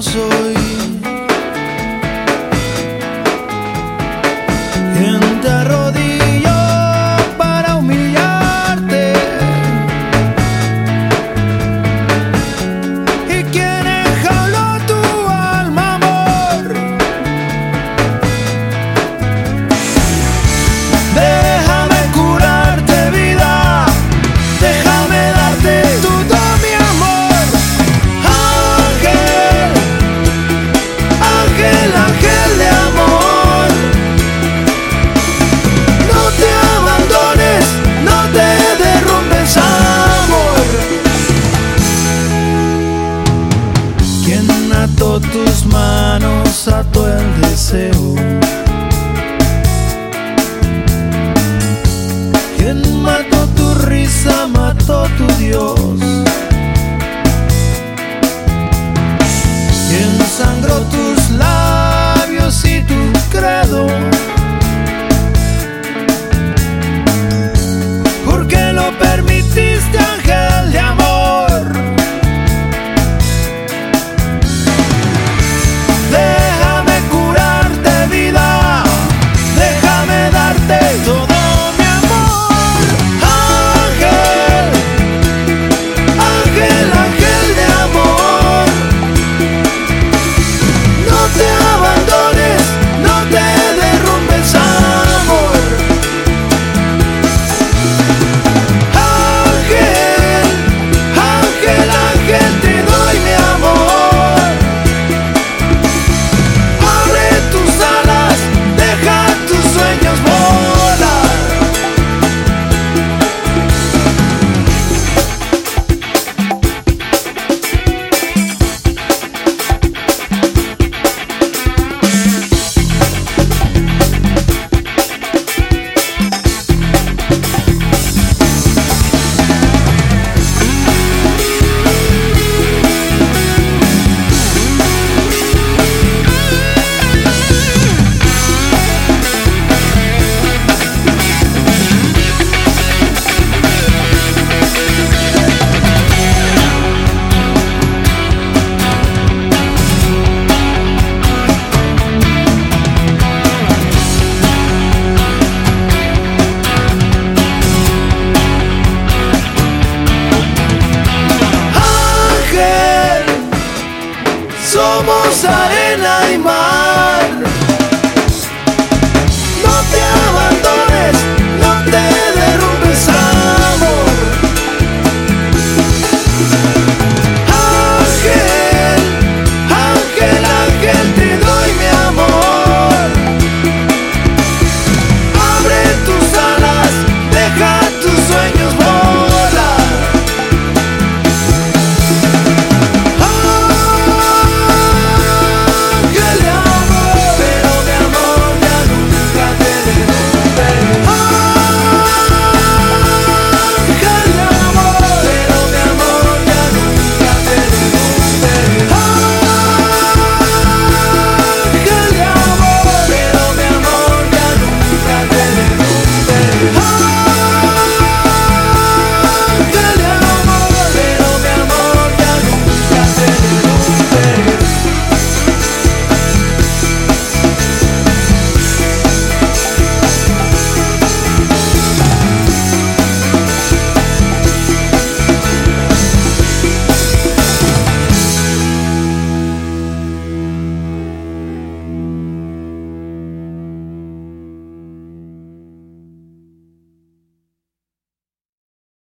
so somos arena y mar.